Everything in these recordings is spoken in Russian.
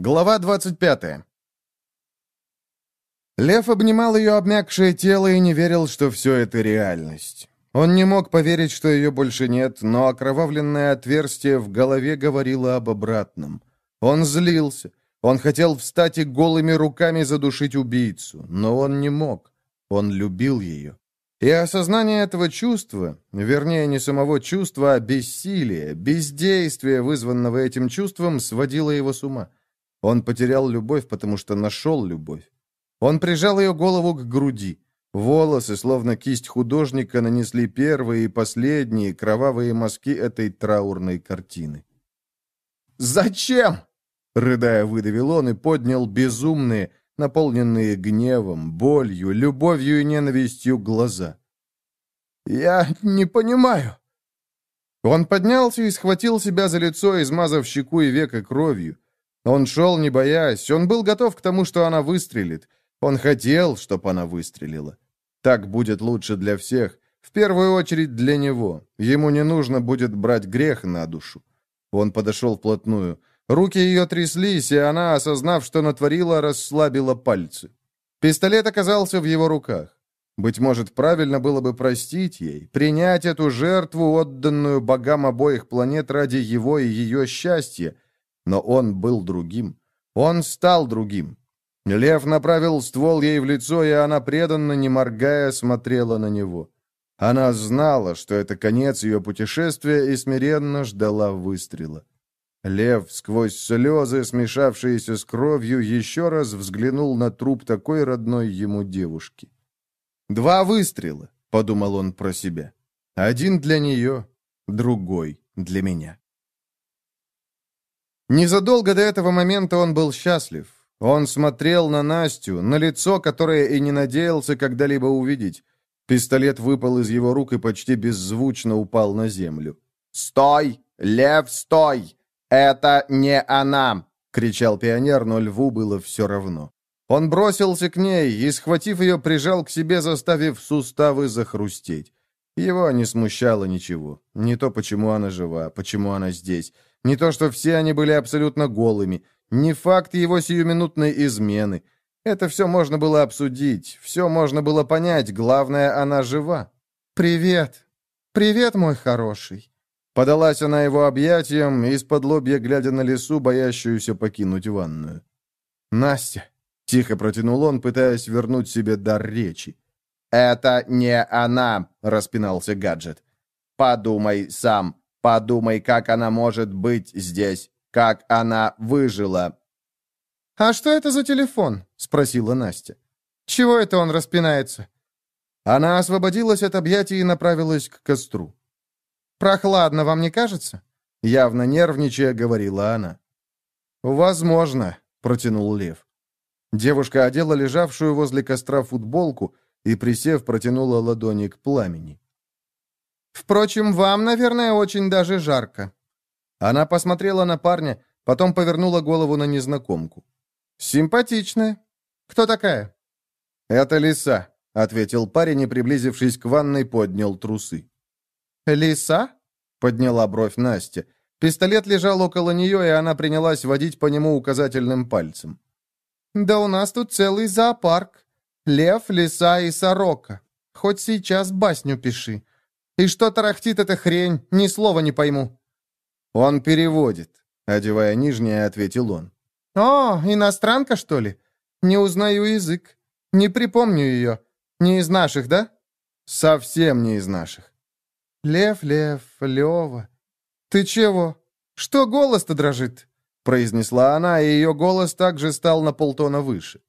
Глава 25. Лев обнимал ее обмякшее тело и не верил, что все это реальность. Он не мог поверить, что ее больше нет, но окровавленное отверстие в голове говорило об обратном. Он злился. Он хотел встать и голыми руками задушить убийцу, но он не мог. Он любил ее. И осознание этого чувства, вернее, не самого чувства, а бессилия, бездействия, вызванного этим чувством, сводило его с ума. Он потерял любовь, потому что нашел любовь. Он прижал ее голову к груди. Волосы, словно кисть художника, нанесли первые и последние кровавые мазки этой траурной картины. «Зачем?» — рыдая, выдавил он и поднял безумные, наполненные гневом, болью, любовью и ненавистью глаза. «Я не понимаю». Он поднялся и схватил себя за лицо, измазав щеку и века кровью. Он шел, не боясь, он был готов к тому, что она выстрелит. Он хотел, чтобы она выстрелила. Так будет лучше для всех, в первую очередь для него. Ему не нужно будет брать грех на душу. Он подошел вплотную. Руки ее тряслись, и она, осознав, что натворила, расслабила пальцы. Пистолет оказался в его руках. Быть может, правильно было бы простить ей, принять эту жертву, отданную богам обоих планет ради его и ее счастья, но он был другим. Он стал другим. Лев направил ствол ей в лицо, и она преданно, не моргая, смотрела на него. Она знала, что это конец ее путешествия, и смиренно ждала выстрела. Лев, сквозь слезы, смешавшиеся с кровью, еще раз взглянул на труп такой родной ему девушки. «Два выстрела», — подумал он про себя. «Один для нее, другой для меня». Незадолго до этого момента он был счастлив. Он смотрел на Настю, на лицо, которое и не надеялся когда-либо увидеть. Пистолет выпал из его рук и почти беззвучно упал на землю. «Стой! Лев, стой! Это не она!» — кричал пионер, но льву было все равно. Он бросился к ней и, схватив ее, прижал к себе, заставив суставы захрустеть. Его не смущало ничего. Не то, почему она жива, почему она здесь. Не то, что все они были абсолютно голыми. Не факт его сиюминутной измены. Это все можно было обсудить, все можно было понять. Главное, она жива. «Привет! Привет, мой хороший!» Подалась она его объятиям, из-под лобья глядя на лесу, боящуюся покинуть ванную. «Настя!» — тихо протянул он, пытаясь вернуть себе дар речи. «Это не она!» — распинался гаджет. «Подумай сам. Подумай, как она может быть здесь, как она выжила». «А что это за телефон?» — спросила Настя. «Чего это он распинается?» Она освободилась от объятий и направилась к костру. «Прохладно, вам не кажется?» Явно нервничая, говорила она. «Возможно», — протянул Лев. Девушка одела лежавшую возле костра футболку и, присев, протянула ладони к пламени. Впрочем, вам, наверное, очень даже жарко». Она посмотрела на парня, потом повернула голову на незнакомку. «Симпатичная. Кто такая?» «Это лиса», — ответил парень и, приблизившись к ванной, поднял трусы. «Лиса?» — подняла бровь Настя. Пистолет лежал около нее, и она принялась водить по нему указательным пальцем. «Да у нас тут целый зоопарк. Лев, лиса и сорока. Хоть сейчас басню пиши. И что тарахтит эта хрень, ни слова не пойму». «Он переводит», — одевая нижнее, ответил он. «О, иностранка, что ли? Не узнаю язык. Не припомню ее. Не из наших, да?» «Совсем не из наших». «Лев, Лев, Лева, ты чего? Что голос-то дрожит?» произнесла она, и ее голос также стал на полтона выше.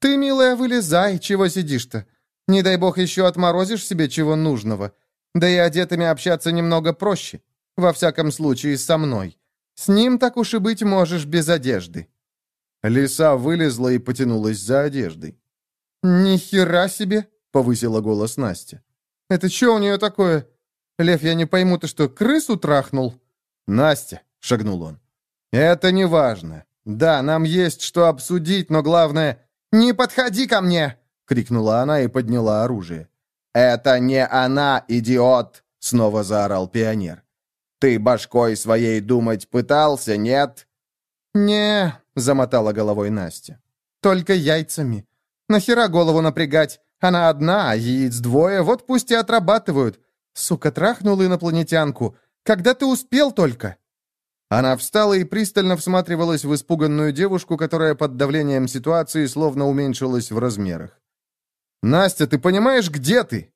«Ты, милая, вылезай, чего сидишь-то? Не дай бог еще отморозишь себе чего нужного. Да и одетыми общаться немного проще. Во всяком случае, со мной. С ним, так уж и быть, можешь без одежды». Лиса вылезла и потянулась за одеждой. «Ни хера себе!» — повысила голос Настя. «Это что у нее такое? Лев, я не пойму, ты что, крысу трахнул?» «Настя!» — шагнул он. «Это не важно. Да, нам есть что обсудить, но главное...» «Не подходи ко мне!» — крикнула она и подняла оружие. «Это не она, идиот!» — снова заорал пионер. «Ты башкой своей думать пытался, нет?» «Не, замотала головой Настя. «Только яйцами. Нахера голову напрягать? Она одна, а яиц двое, вот пусть и отрабатывают. Сука, трахнула инопланетянку. Когда ты успел только?» Она встала и пристально всматривалась в испуганную девушку, которая под давлением ситуации словно уменьшилась в размерах. «Настя, ты понимаешь, где ты?»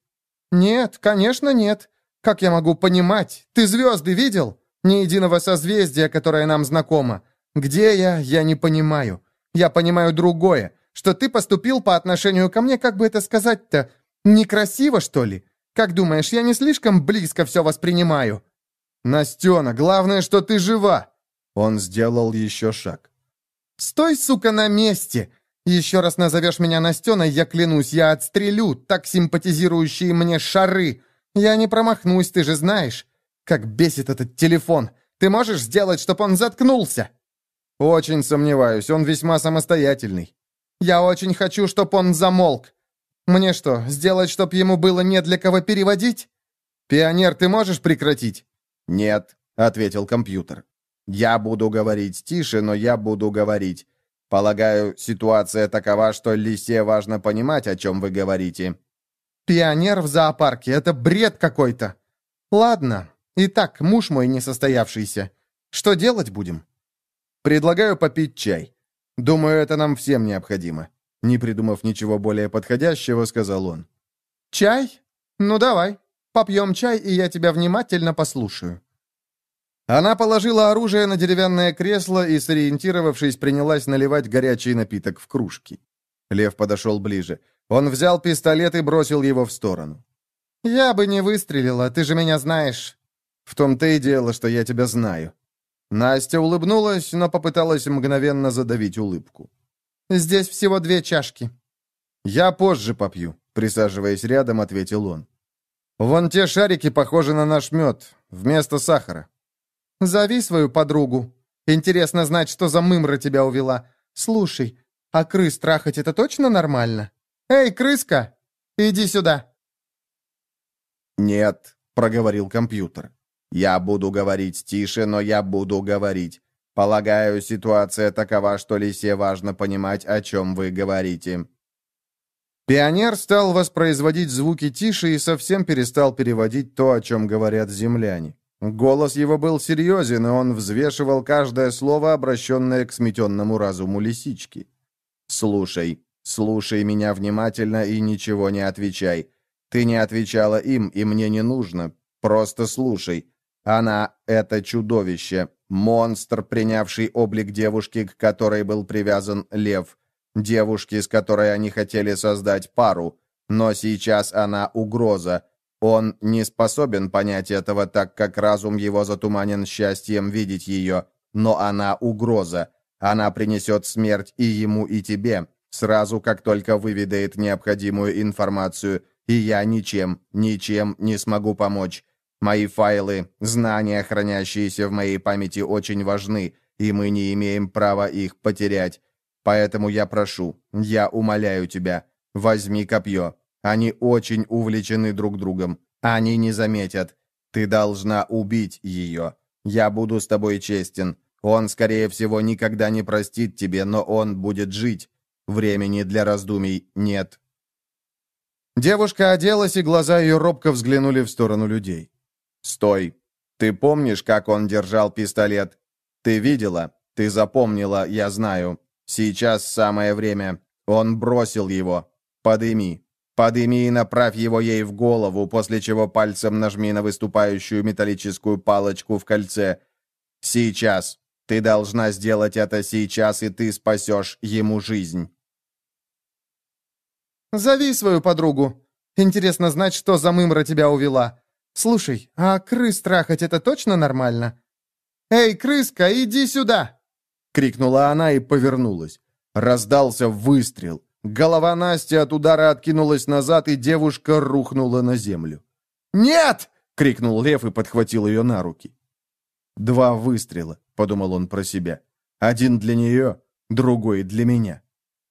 «Нет, конечно, нет. Как я могу понимать? Ты звезды видел? Ни единого созвездия, которое нам знакомо. Где я, я не понимаю. Я понимаю другое, что ты поступил по отношению ко мне, как бы это сказать-то, некрасиво, что ли? Как думаешь, я не слишком близко все воспринимаю?» «Настена, главное, что ты жива!» Он сделал еще шаг. «Стой, сука, на месте! Еще раз назовешь меня Настеной, я клянусь, я отстрелю так симпатизирующие мне шары! Я не промахнусь, ты же знаешь! Как бесит этот телефон! Ты можешь сделать, чтобы он заткнулся?» «Очень сомневаюсь, он весьма самостоятельный. Я очень хочу, чтобы он замолк. Мне что, сделать, чтобы ему было не для кого переводить? Пионер, ты можешь прекратить?» «Нет», — ответил компьютер. «Я буду говорить тише, но я буду говорить. Полагаю, ситуация такова, что Лисе важно понимать, о чем вы говорите». «Пионер в зоопарке — это бред какой-то. Ладно. Итак, муж мой несостоявшийся. Что делать будем?» «Предлагаю попить чай. Думаю, это нам всем необходимо». Не придумав ничего более подходящего, сказал он. «Чай? Ну давай». Попьем чай, и я тебя внимательно послушаю». Она положила оружие на деревянное кресло и, сориентировавшись, принялась наливать горячий напиток в кружки. Лев подошел ближе. Он взял пистолет и бросил его в сторону. «Я бы не выстрелила, ты же меня знаешь». «В том-то и дело, что я тебя знаю». Настя улыбнулась, но попыталась мгновенно задавить улыбку. «Здесь всего две чашки». «Я позже попью», — присаживаясь рядом, ответил он. Вон те шарики похожи на наш мед, вместо сахара. Зови свою подругу. Интересно знать, что за мымра тебя увела. Слушай, а крыс трахать это точно нормально? Эй, крыска, иди сюда. Нет, проговорил компьютер. Я буду говорить тише, но я буду говорить. Полагаю, ситуация такова, что Лисе важно понимать, о чем вы говорите. Пионер стал воспроизводить звуки тише и совсем перестал переводить то, о чем говорят земляне. Голос его был серьезен, и он взвешивал каждое слово, обращенное к сметенному разуму лисички. «Слушай, слушай меня внимательно и ничего не отвечай. Ты не отвечала им, и мне не нужно. Просто слушай. Она — это чудовище, монстр, принявший облик девушки, к которой был привязан лев девушки, с которой они хотели создать пару, но сейчас она угроза. Он не способен понять этого, так как разум его затуманен счастьем видеть ее, но она угроза. Она принесет смерть и ему, и тебе, сразу как только выведает необходимую информацию, и я ничем, ничем не смогу помочь. Мои файлы, знания, хранящиеся в моей памяти, очень важны, и мы не имеем права их потерять. Поэтому я прошу, я умоляю тебя, возьми копье. Они очень увлечены друг другом. Они не заметят. Ты должна убить ее. Я буду с тобой честен. Он, скорее всего, никогда не простит тебе, но он будет жить. Времени для раздумий нет. Девушка оделась, и глаза ее робко взглянули в сторону людей. «Стой! Ты помнишь, как он держал пистолет? Ты видела? Ты запомнила, я знаю. Сейчас самое время. Он бросил его. Подыми. Подыми и направь его ей в голову, после чего пальцем нажми на выступающую металлическую палочку в кольце. Сейчас. Ты должна сделать это сейчас, и ты спасешь ему жизнь. «Зови свою подругу. Интересно знать, что за мымра тебя увела. Слушай, а крыс трахать это точно нормально? Эй, крыска, иди сюда!» — крикнула она и повернулась. Раздался выстрел. Голова Насти от удара откинулась назад, и девушка рухнула на землю. «Нет!» — крикнул Лев и подхватил ее на руки. «Два выстрела», — подумал он про себя. «Один для нее, другой для меня».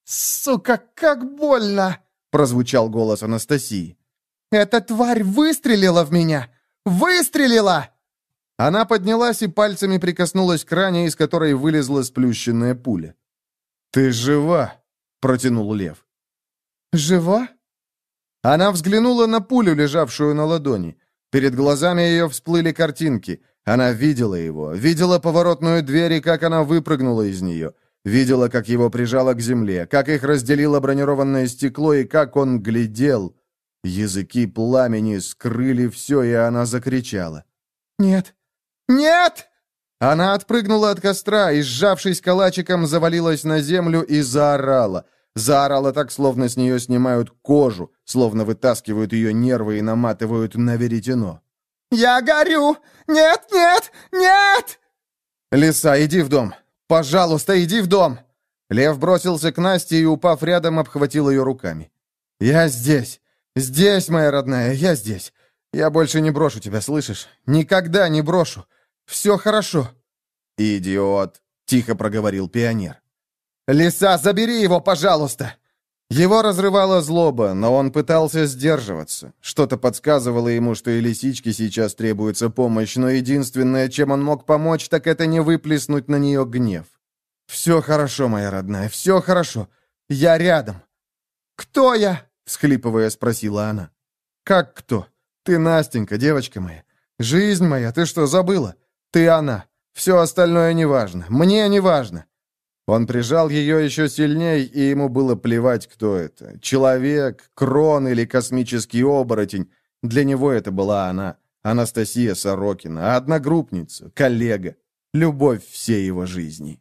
«Сука, как больно!» — прозвучал голос Анастасии. «Эта тварь выстрелила в меня! Выстрелила!» Она поднялась и пальцами прикоснулась к ране, из которой вылезла сплющенная пуля. «Ты жива!» — протянул Лев. «Жива?» Она взглянула на пулю, лежавшую на ладони. Перед глазами ее всплыли картинки. Она видела его, видела поворотную дверь и как она выпрыгнула из нее. Видела, как его прижало к земле, как их разделило бронированное стекло и как он глядел. Языки пламени скрыли все, и она закричала. «Нет! Нет!» Она отпрыгнула от костра и, сжавшись калачиком, завалилась на землю и заорала. Заорала так, словно с нее снимают кожу, словно вытаскивают ее нервы и наматывают на веретено. «Я горю! Нет, нет, нет!» «Лиса, иди в дом! Пожалуйста, иди в дом!» Лев бросился к Насте и, упав рядом, обхватил ее руками. «Я здесь! Здесь, моя родная, я здесь! Я больше не брошу тебя, слышишь? Никогда не брошу! Все хорошо». «Идиот», — тихо проговорил пионер. «Лиса, забери его, пожалуйста!» Его разрывала злоба, но он пытался сдерживаться. Что-то подсказывало ему, что и лисичке сейчас требуется помощь, но единственное, чем он мог помочь, так это не выплеснуть на нее гнев. «Все хорошо, моя родная, все хорошо. Я рядом». «Кто я?» — всхлипывая, спросила она. «Как кто? Ты Настенька, девочка моя. Жизнь моя, ты что, забыла? Ты она. Все остальное неважно. Мне неважно. Он прижал ее еще сильней, и ему было плевать, кто это. Человек, крон или космический оборотень. Для него это была она. Анастасия Сорокина, одногруппница, коллега. Любовь всей его жизни.